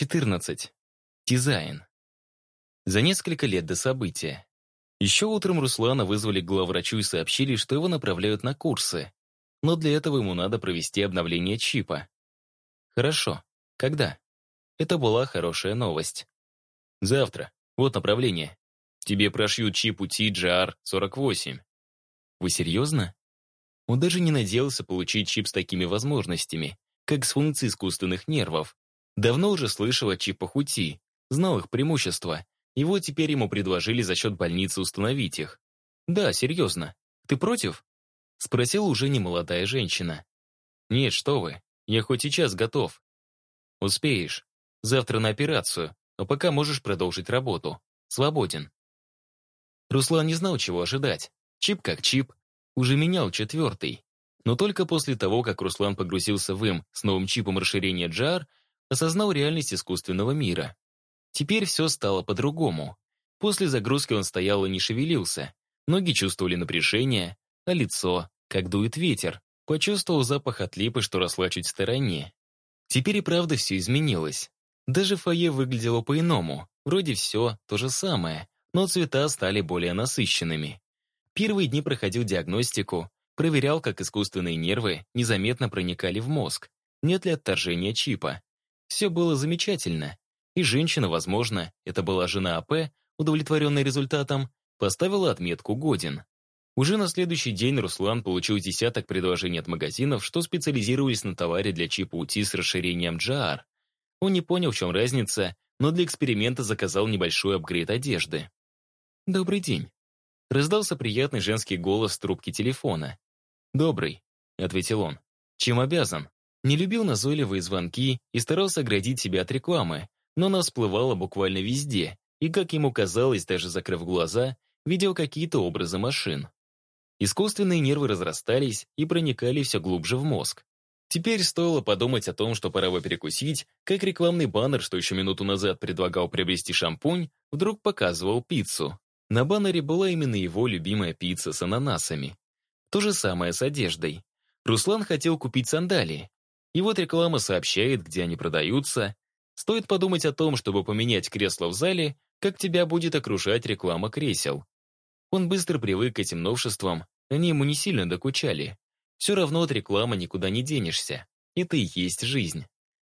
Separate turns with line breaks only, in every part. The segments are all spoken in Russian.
14. Дизайн. За несколько лет до события. Еще утром Руслана вызвали к главврачу и сообщили, что его направляют на курсы. Но для этого ему надо провести обновление чипа. Хорошо. Когда? Это была хорошая новость. Завтра. Вот направление. Тебе прошьют чип УТИ GR48. Вы серьезно? Он даже не надеялся получить чип с такими возможностями, как с функцией искусственных нервов, Давно уже слышал о чипах УТИ, знал их преимущества, и вот теперь ему предложили за счет больницы установить их. «Да, серьезно. Ты против?» Спросила уже немолодая женщина. «Нет, что вы. Я хоть сейчас готов». «Успеешь. Завтра на операцию, а пока можешь продолжить работу. Свободен». Руслан не знал, чего ожидать. Чип как чип. Уже менял четвертый. Но только после того, как Руслан погрузился в им с новым чипом расширения JAR, осознал реальность искусственного мира. Теперь все стало по-другому. После загрузки он стоял и не шевелился. Ноги чувствовали напряжение, а лицо, как дует ветер, почувствовал запах от липы, что росла чуть в стороне. Теперь и правда все изменилось. Даже фойе выглядело по-иному. Вроде все то же самое, но цвета стали более насыщенными. Первые дни проходил диагностику, проверял, как искусственные нервы незаметно проникали в мозг, нет ли отторжения чипа. Все было замечательно. И женщина, возможно, это была жена АП, удовлетворенная результатом, поставила отметку «Годен». Уже на следующий день Руслан получил десяток предложений от магазинов, что специализировались на товаре для чипа УТИ с расширением JAR. Он не понял, в чем разница, но для эксперимента заказал небольшой апгрейд одежды. «Добрый день». Раздался приятный женский голос в трубке телефона. «Добрый», — ответил он. «Чем обязан?» Не любил назойливые звонки и старался оградить себя от рекламы, но она всплывала буквально везде, и, как ему казалось, даже закрыв глаза, видел какие-то образы машин. Искусственные нервы разрастались и проникали все глубже в мозг. Теперь стоило подумать о том, что пора бы перекусить, как рекламный баннер, что еще минуту назад предлагал приобрести шампунь, вдруг показывал пиццу. На баннере была именно его любимая пицца с ананасами. То же самое с одеждой. Руслан хотел купить сандалии, и вот реклама сообщает, где они продаются. Стоит подумать о том, чтобы поменять кресло в зале, как тебя будет окружать реклама кресел. Он быстро привык к этим новшествам, они ему не сильно докучали. Все равно от рекламы никуда не денешься. Это и есть жизнь.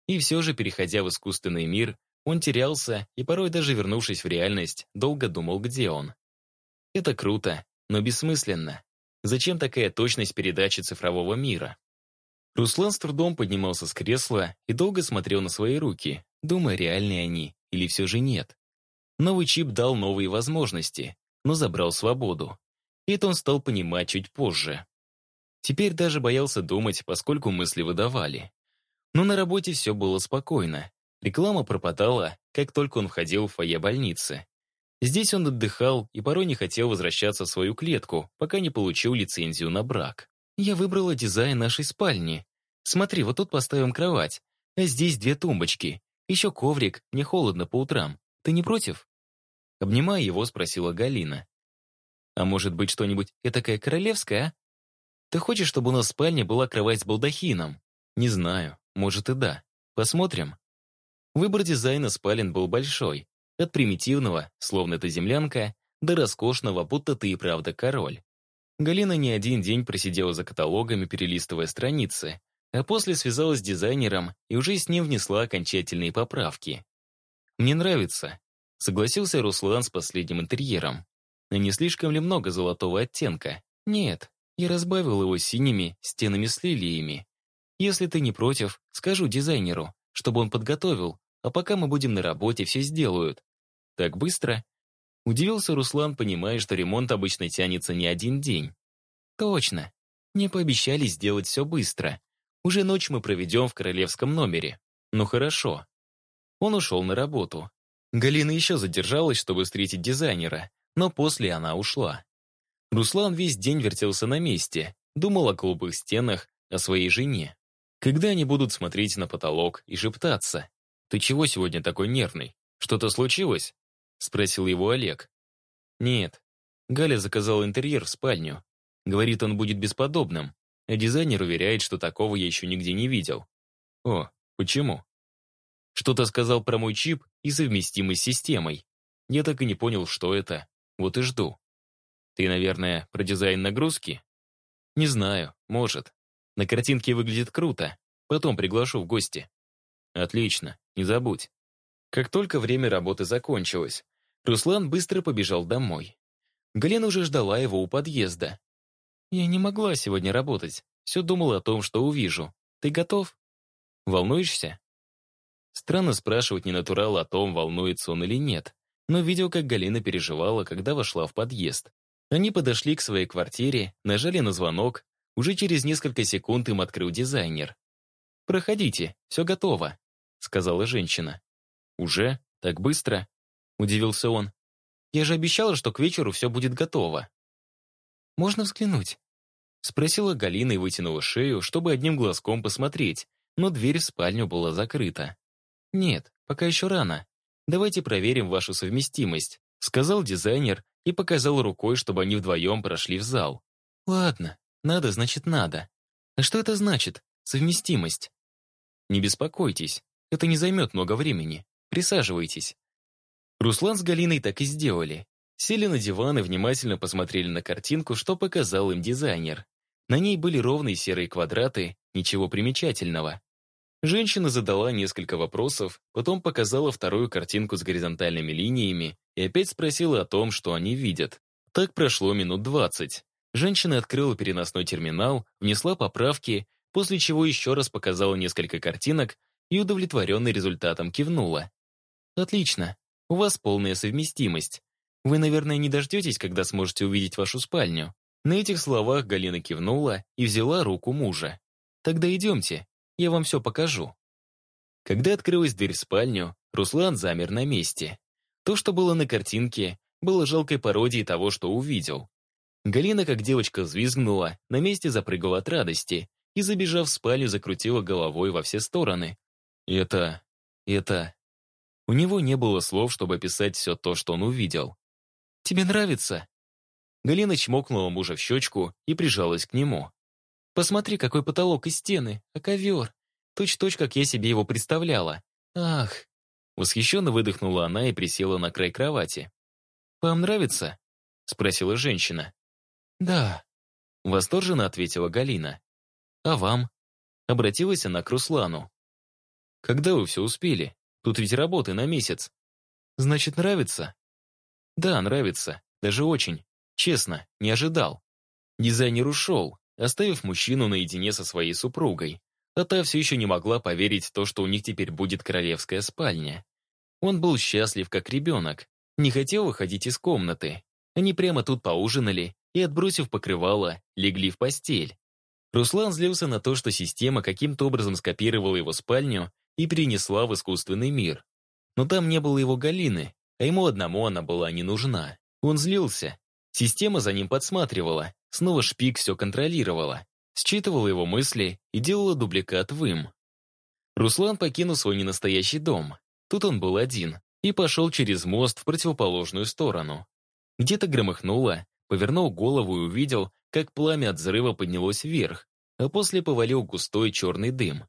И все же, переходя в искусственный мир, он терялся и порой даже вернувшись в реальность, долго думал, где он. Это круто, но бессмысленно. Зачем такая точность передачи цифрового мира? Руслан с трудом поднимался с кресла и долго смотрел на свои руки, думая, реальные они или все же нет. Новый чип дал новые возможности, но забрал свободу. Это он стал понимать чуть позже. Теперь даже боялся думать, поскольку мысли выдавали. Но на работе все было спокойно. Реклама пропадала, как только он входил в фойе больницы. Здесь он отдыхал и порой не хотел возвращаться в свою клетку, пока не получил лицензию на брак. Я выбрала дизайн нашей спальни. Смотри, вот тут поставим кровать, а здесь две тумбочки. Еще коврик, мне холодно по утрам. Ты не против?» Обнимая его, спросила Галина. «А может быть, что-нибудь этакое королевское, а? Ты хочешь, чтобы у нас в спальне была кровать с балдахином? Не знаю, может и да. Посмотрим». Выбор дизайна спален был большой. От примитивного, словно это землянка, до роскошного, будто ты и правда король. Галина не один день просидела за каталогами, перелистывая страницы, а после связалась с дизайнером и уже с ним внесла окончательные поправки. «Мне нравится», — согласился Руслан с последним интерьером. «Но не слишком ли много золотого оттенка? Нет, я разбавил его синими стенами с лилиями. Если ты не против, скажу дизайнеру, чтобы он подготовил, а пока мы будем на работе, все сделают. Так быстро?» Удивился Руслан, понимая, что ремонт обычно тянется не один день. «Точно. Мне пообещали сделать все быстро. Уже ночь мы проведем в королевском номере. Ну хорошо». Он ушел на работу. Галина еще задержалась, чтобы встретить дизайнера, но после она ушла. Руслан весь день вертелся на месте, думал о голубых стенах, о своей жене. Когда они будут смотреть на потолок и шептаться? «Ты чего сегодня такой нервный? Что-то случилось?» Спросил его Олег. Нет. Галя заказала интерьер в спальню. Говорит, он будет бесподобным. А дизайнер уверяет, что такого я еще нигде не видел. О, почему? Что-то сказал про мой чип и совместимость с системой. Я так и не понял, что это. Вот и жду. Ты, наверное, про дизайн нагрузки? Не знаю, может. На картинке выглядит круто. Потом приглашу в гости. Отлично, не забудь. Как только время работы закончилось, Руслан быстро побежал домой. Галина уже ждала его у подъезда. «Я не могла сегодня работать. Все думала о том, что увижу. Ты готов? Волнуешься?» Странно спрашивать ненатурала о том, волнуется он или нет, но видел, как Галина переживала, когда вошла в подъезд. Они подошли к своей квартире, нажали на звонок. Уже через несколько секунд им открыл дизайнер. «Проходите, все готово», — сказала женщина. «Уже? Так быстро?» — удивился он. «Я же обещала, что к вечеру все будет готово». «Можно взглянуть?» — спросила Галина и вытянула шею, чтобы одним глазком посмотреть, но дверь в спальню была закрыта. «Нет, пока еще рано. Давайте проверим вашу совместимость», — сказал дизайнер и показал рукой, чтобы они вдвоем прошли в зал. «Ладно, надо, значит, надо. А что это значит? Совместимость?» «Не беспокойтесь, это не займет много времени. Присаживайтесь». Руслан с Галиной так и сделали. Сели на диван и внимательно посмотрели на картинку, что показал им дизайнер. На ней были ровные серые квадраты, ничего примечательного. Женщина задала несколько вопросов, потом показала вторую картинку с горизонтальными линиями и опять спросила о том, что они видят. Так прошло минут двадцать. Женщина открыла переносной терминал, внесла поправки, после чего еще раз показала несколько картинок и, удовлетворенный результатом, кивнула. «Отлично. У вас полная совместимость. Вы, наверное, не дождетесь, когда сможете увидеть вашу спальню». На этих словах Галина кивнула и взяла руку мужа. «Тогда идемте, я вам все покажу». Когда открылась дверь в спальню, Руслан замер на месте. То, что было на картинке, было жалкой пародией того, что увидел. Галина, как девочка, взвизгнула, на месте запрыгала от радости и, забежав в спальню, закрутила головой во все стороны. «Это... это...» У него не было слов, чтобы описать все то, что он увидел. «Тебе нравится?» Галина чмокнула мужа в щечку и прижалась к нему. «Посмотри, какой потолок и стены, а ковер. Точь-точь, как я себе его представляла. Ах!» Восхищенно выдохнула она и присела на край кровати. «Вам нравится?» — спросила женщина. «Да», — восторженно ответила Галина. «А вам?» — обратилась она к Руслану. «Когда вы все успели? Тут ведь работы на месяц». «Значит, нравится?» «Да, нравится. Даже очень. Честно, не ожидал». Дизайнер ушел, оставив мужчину наедине со своей супругой. А та все еще не могла поверить в то, что у них теперь будет королевская спальня. Он был счастлив, как ребенок, не хотел выходить из комнаты. Они прямо тут поужинали и, отбросив покрывало, легли в постель. Руслан злился на то, что система каким-то образом скопировала его спальню и перенесла в искусственный мир. Но там не было его Галины, а ему одному она была не нужна. Он злился. Система за ним подсматривала, снова шпик все контролировала, считывала его мысли и делала дубликат в им. Руслан покинул свой ненастоящий дом. Тут он был один и пошел через мост в противоположную сторону. Где-то громыхнуло, повернул голову и увидел, как пламя от взрыва поднялось вверх, а после повалил густой черный дым.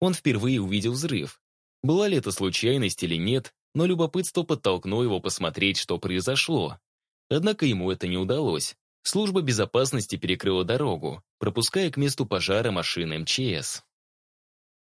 Он впервые увидел взрыв. Была ли это случайность или нет, но любопытство подтолкнуло его посмотреть, что произошло. Однако ему это не удалось. Служба безопасности перекрыла дорогу, пропуская к месту пожара машины МЧС.